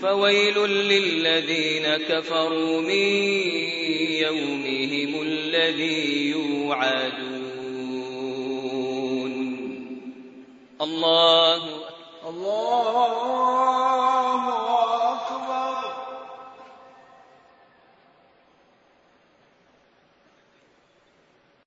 فويل للذين كفروا من يومهم الذي يوعدون. الله الله